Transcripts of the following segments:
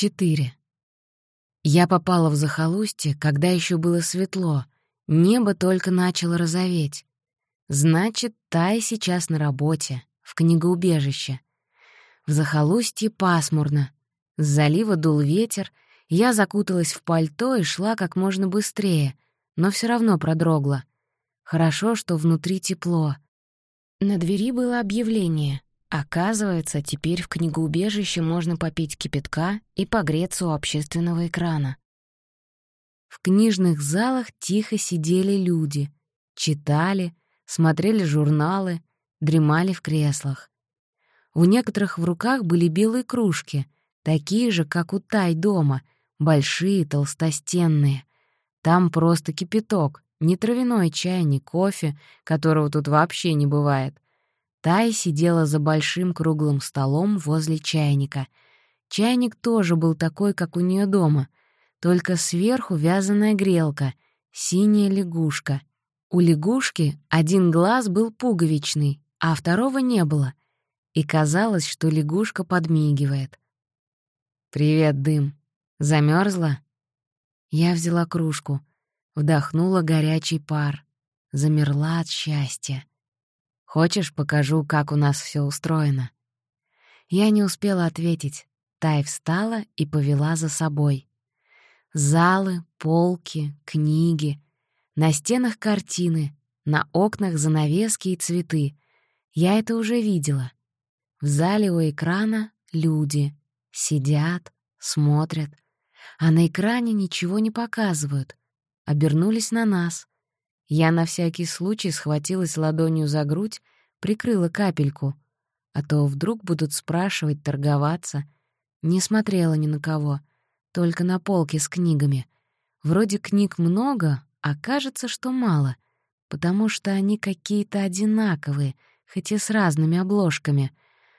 4. Я попала в захолустье, когда еще было светло, небо только начало розоветь. Значит, Тай сейчас на работе, в книгоубежище. В захолустье пасмурно. С залива дул ветер, я закуталась в пальто и шла как можно быстрее, но все равно продрогла. Хорошо, что внутри тепло. На двери было объявление — Оказывается, теперь в книгоубежище можно попить кипятка и погреться у общественного экрана. В книжных залах тихо сидели люди, читали, смотрели журналы, дремали в креслах. У некоторых в руках были белые кружки, такие же, как у Тай дома, большие, толстостенные. Там просто кипяток, не травяной чай, не кофе, которого тут вообще не бывает — Тай сидела за большим круглым столом возле чайника. Чайник тоже был такой, как у нее дома, только сверху вязаная грелка, синяя лягушка. У лягушки один глаз был пуговичный, а второго не было. И казалось, что лягушка подмигивает. «Привет, дым. Замерзла? Я взяла кружку, вдохнула горячий пар, замерла от счастья. Хочешь, покажу, как у нас все устроено?» Я не успела ответить. Тай встала и повела за собой. Залы, полки, книги. На стенах картины, на окнах занавески и цветы. Я это уже видела. В зале у экрана люди. Сидят, смотрят. А на экране ничего не показывают. Обернулись на нас. Я на всякий случай схватилась ладонью за грудь, прикрыла капельку, а то вдруг будут спрашивать, торговаться. Не смотрела ни на кого, только на полке с книгами. Вроде книг много, а кажется, что мало, потому что они какие-то одинаковые, хоть и с разными обложками,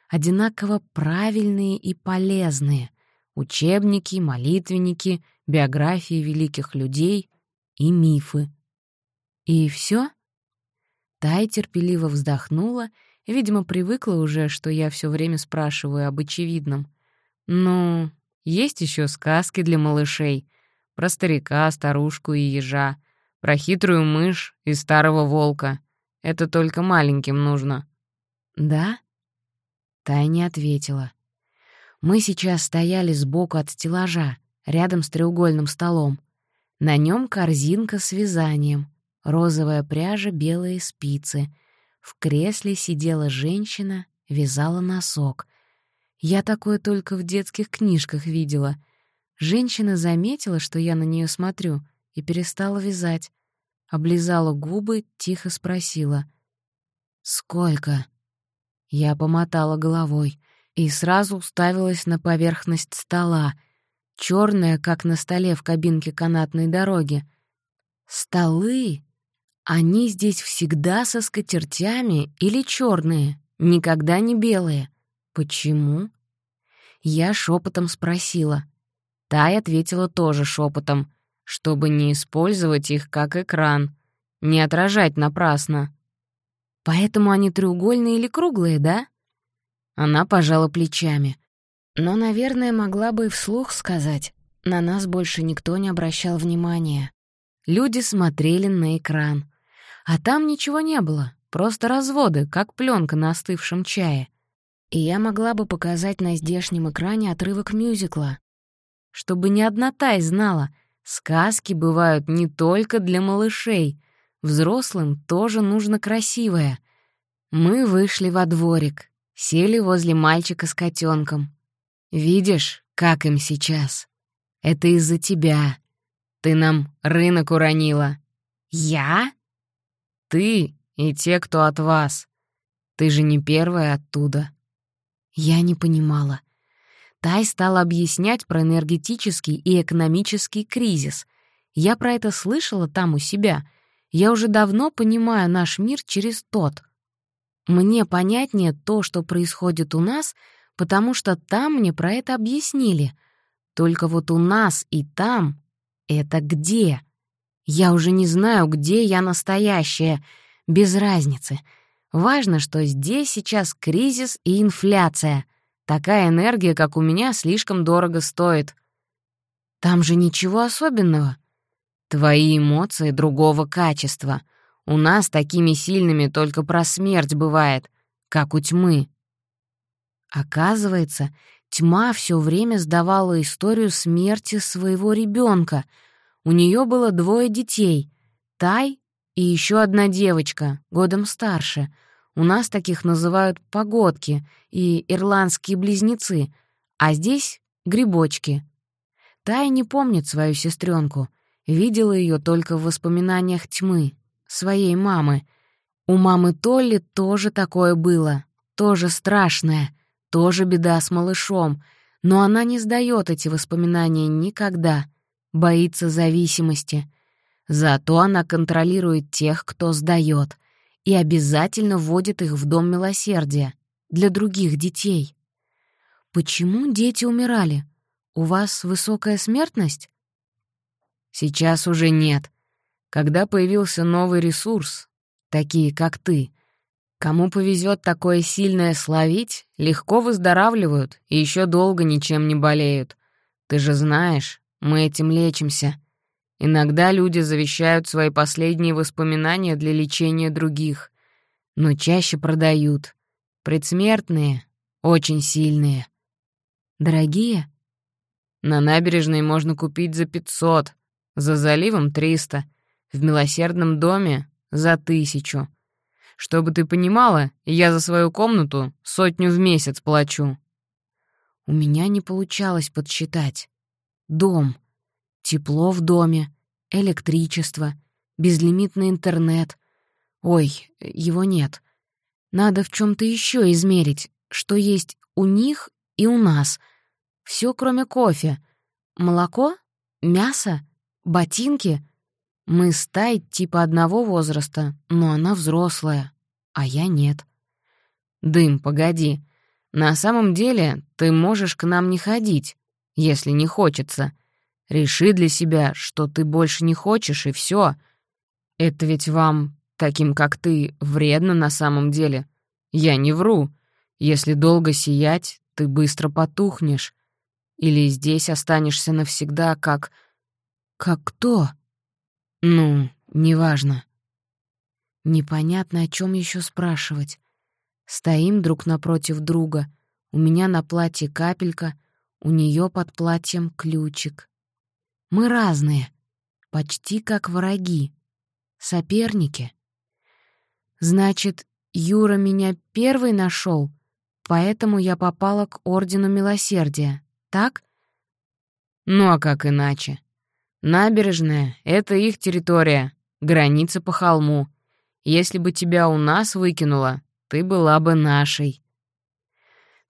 одинаково правильные и полезные — учебники, молитвенники, биографии великих людей и мифы. «И все? Тай терпеливо вздохнула, видимо, привыкла уже, что я все время спрашиваю об очевидном. «Ну, есть еще сказки для малышей. Про старика, старушку и ежа, про хитрую мышь и старого волка. Это только маленьким нужно». «Да?» Тай не ответила. Мы сейчас стояли сбоку от стеллажа, рядом с треугольным столом. На нем корзинка с вязанием, розовая пряжа, белые спицы. В кресле сидела женщина, вязала носок. Я такое только в детских книжках видела. Женщина заметила, что я на нее смотрю, и перестала вязать. Облизала губы, тихо спросила. «Сколько?» Я помотала головой и сразу уставилась на поверхность стола, черная, как на столе в кабинке канатной дороги. Столы они здесь всегда со скатертями или черные, никогда не белые. Почему? Я шепотом спросила. Тай ответила тоже шепотом, чтобы не использовать их как экран, не отражать напрасно. Поэтому они треугольные или круглые, да? Она пожала плечами. Но, наверное, могла бы и вслух сказать. На нас больше никто не обращал внимания. Люди смотрели на экран. А там ничего не было, просто разводы, как пленка на остывшем чае. И я могла бы показать на здешнем экране отрывок мюзикла. Чтобы ни одна тай знала, сказки бывают не только для малышей. Взрослым тоже нужно красивое. Мы вышли во дворик, сели возле мальчика с котенком. Видишь, как им сейчас? Это из-за тебя. Ты нам рынок уронила. Я? Ты и те, кто от вас. Ты же не первая оттуда». Я не понимала. Тай стала объяснять про энергетический и экономический кризис. Я про это слышала там у себя. Я уже давно понимаю наш мир через тот. Мне понятнее то, что происходит у нас, потому что там мне про это объяснили. Только вот у нас и там — это где? Я уже не знаю, где я настоящая. Без разницы. Важно, что здесь сейчас кризис и инфляция. Такая энергия, как у меня, слишком дорого стоит. Там же ничего особенного. Твои эмоции другого качества. У нас такими сильными только про смерть бывает, как у тьмы. Оказывается, тьма все время сдавала историю смерти своего ребенка. У нее было двое детей — Тай и еще одна девочка, годом старше. У нас таких называют погодки и ирландские близнецы, а здесь — грибочки. Тай не помнит свою сестренку, видела ее только в воспоминаниях тьмы, своей мамы. У мамы Толли тоже такое было, тоже страшное, тоже беда с малышом, но она не сдает эти воспоминания никогда, боится зависимости. Зато она контролирует тех, кто сдает, и обязательно вводит их в дом милосердия для других детей. Почему дети умирали? У вас высокая смертность? Сейчас уже нет. Когда появился новый ресурс, такие как ты, кому повезет такое сильное словить, легко выздоравливают и еще долго ничем не болеют. Ты же знаешь, мы этим лечимся. Иногда люди завещают свои последние воспоминания для лечения других, но чаще продают. Предсмертные, очень сильные. Дорогие? На набережной можно купить за 500, за заливом — 300, в милосердном доме — за тысячу. Чтобы ты понимала, я за свою комнату сотню в месяц плачу. У меня не получалось подсчитать. Дом. Тепло в доме, электричество, безлимитный интернет. Ой, его нет. Надо в чем то еще измерить, что есть у них и у нас. Все, кроме кофе. Молоко? Мясо? Ботинки? Мы с Тай типа одного возраста, но она взрослая, а я нет. Дым, погоди. На самом деле ты можешь к нам не ходить, если не хочется. Реши для себя, что ты больше не хочешь, и все. Это ведь вам, таким как ты, вредно на самом деле. Я не вру. Если долго сиять, ты быстро потухнешь. Или здесь останешься навсегда, как... Как кто? Ну, неважно. Непонятно, о чем еще спрашивать. Стоим друг напротив друга. У меня на платье капелька, у нее под платьем ключик. Мы разные, почти как враги, соперники. Значит, Юра меня первый нашел, поэтому я попала к Ордену Милосердия, так? Ну а как иначе? Набережная — это их территория, граница по холму. Если бы тебя у нас выкинуло, ты была бы нашей».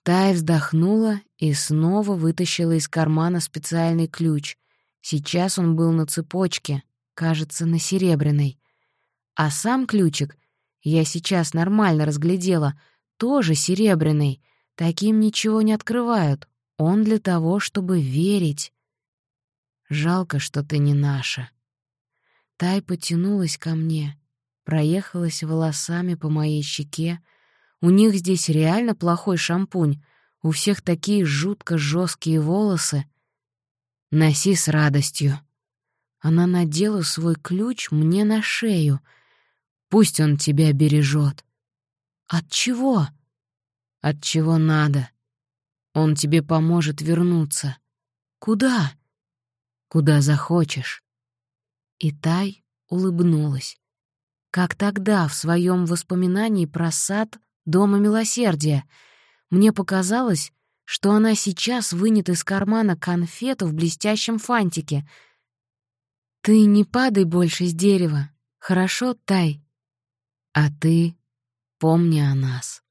Тая вздохнула и снова вытащила из кармана специальный ключ. Сейчас он был на цепочке, кажется, на серебряной. А сам ключик, я сейчас нормально разглядела, тоже серебряный. Таким ничего не открывают. Он для того, чтобы верить. Жалко, что ты не наша. Тай потянулась ко мне, проехалась волосами по моей щеке. У них здесь реально плохой шампунь, у всех такие жутко жесткие волосы. Носи с радостью. Она надела свой ключ мне на шею. Пусть он тебя бережет. От чего? От чего надо. Он тебе поможет вернуться. Куда? куда захочешь». И Тай улыбнулась. Как тогда, в своем воспоминании про сад Дома Милосердия. Мне показалось, что она сейчас вынет из кармана конфету в блестящем фантике. «Ты не падай больше с дерева, хорошо, Тай? А ты помни о нас».